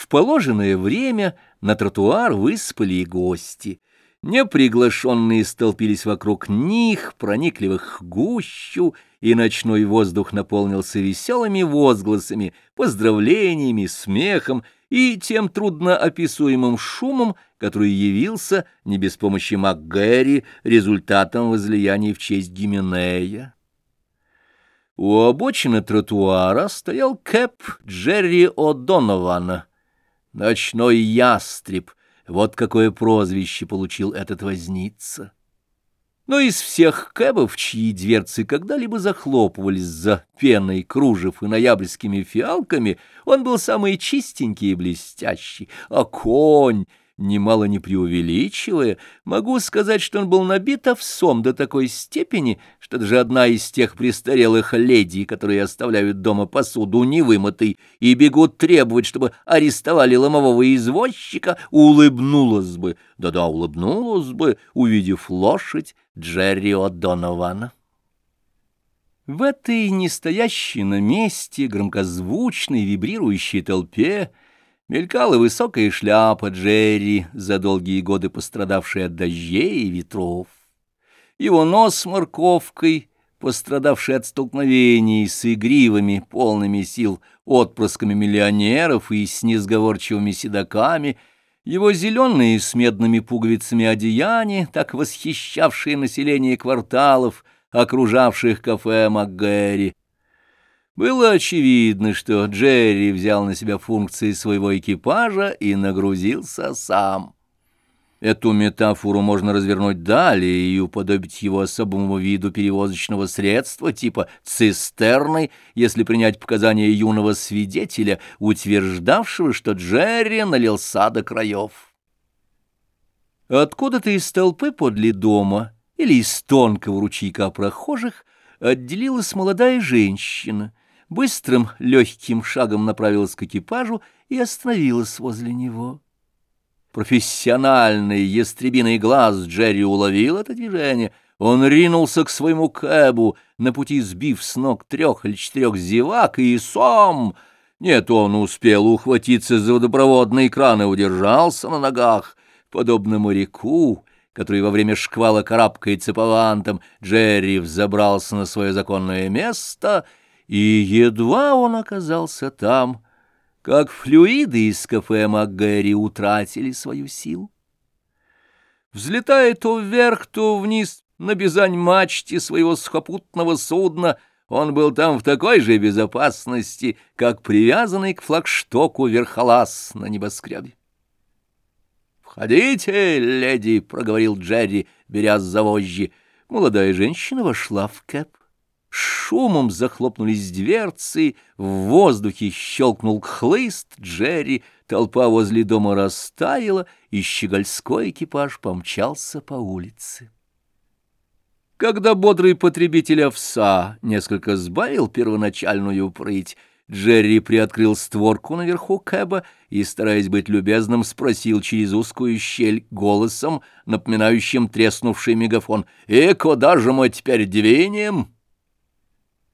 В положенное время на тротуар выспали и гости. Неприглашенные столпились вокруг них, проникли в их гущу, и ночной воздух наполнился веселыми возгласами, поздравлениями, смехом и тем трудноописуемым шумом, который явился не без помощи МакГэри результатом возлияний в честь Гименея. У обочины тротуара стоял кэп Джерри О'Донована. Ночной ястреб, вот какое прозвище получил этот возница. Но из всех кэбов, чьи дверцы когда-либо захлопывались за пеной кружев и ноябрьскими фиалками, он был самый чистенький и блестящий, а конь Немало не преувеличивая, могу сказать, что он был набит овсом до такой степени, что даже одна из тех престарелых леди, которые оставляют дома посуду невымытой и бегут требовать, чтобы арестовали ломового извозчика, улыбнулась бы, да-да, улыбнулась бы, увидев лошадь Джерри О'Донована. В этой нестоящей на месте громкозвучной вибрирующей толпе Мелькала высокая шляпа Джерри, за долгие годы пострадавшая от дождей и ветров. Его нос с морковкой, пострадавший от столкновений с игривыми, полными сил отпрысками миллионеров и с несговорчивыми седаками, его зеленые с медными пуговицами одеяния, так восхищавшие население кварталов, окружавших кафе МакГэри, было очевидно, что Джерри взял на себя функции своего экипажа и нагрузился сам. Эту метафору можно развернуть далее и уподобить его особому виду перевозочного средства, типа цистерны, если принять показания юного свидетеля, утверждавшего, что Джерри налился до краев. Откуда-то из толпы подле дома или из тонкого ручейка прохожих отделилась молодая женщина — быстрым легким шагом направилась к экипажу и остановилась возле него. Профессиональный ястребиный глаз Джерри уловил это движение. Он ринулся к своему кэбу, на пути сбив с ног трех или четырех зевак, и сам... Нет, он успел ухватиться за водопроводный кран и удержался на ногах, подобно моряку, который во время шквала карабкается по вантам, Джерри взобрался на свое законное место — и едва он оказался там, как флюиды из кафе МакГэри утратили свою силу. Взлетая то вверх, то вниз на бизань-мачте своего сухопутного судна, он был там в такой же безопасности, как привязанный к флагштоку верхолаз на небоскребе. «Входите, леди!» — проговорил Джерри, беря за вожжи. Молодая женщина вошла в кэп шумом захлопнулись дверцы, в воздухе щелкнул хлыст Джерри, толпа возле дома растаяла, и щегольской экипаж помчался по улице. Когда бодрый потребитель овса несколько сбавил первоначальную прыть, Джерри приоткрыл створку наверху кэба и, стараясь быть любезным, спросил через узкую щель голосом, напоминающим треснувший мегафон, «И куда же мы теперь двинем?»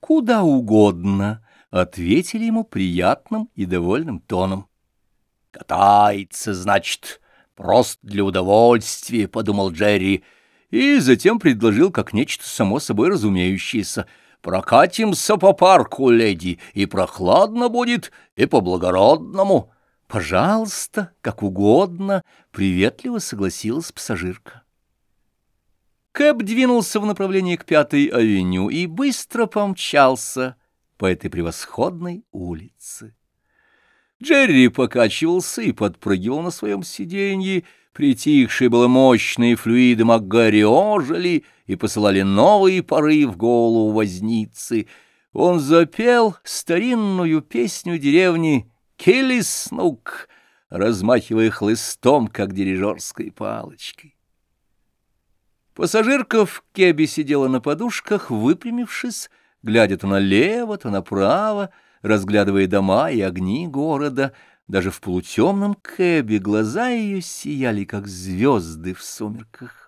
«Куда угодно», — ответили ему приятным и довольным тоном. «Катается, значит, просто для удовольствия», — подумал Джерри, и затем предложил как нечто само собой разумеющееся. «Прокатимся по парку, леди, и прохладно будет, и по-благородному». «Пожалуйста, как угодно», — приветливо согласилась пассажирка. Кэб двинулся в направлении к Пятой авеню и быстро помчался по этой превосходной улице. Джерри покачивался и подпрыгивал на своем сиденье, притихшие было мощные флюиды Макгари ожили и посылали новые поры в голову возницы. Он запел старинную песню деревни Киллиснук, размахивая хлыстом, как дирижерской палочкой. Пассажирка в кебе сидела на подушках, выпрямившись, глядя то налево, то направо, разглядывая дома и огни города. Даже в полутемном кэбе глаза ее сияли, как звезды в сумерках.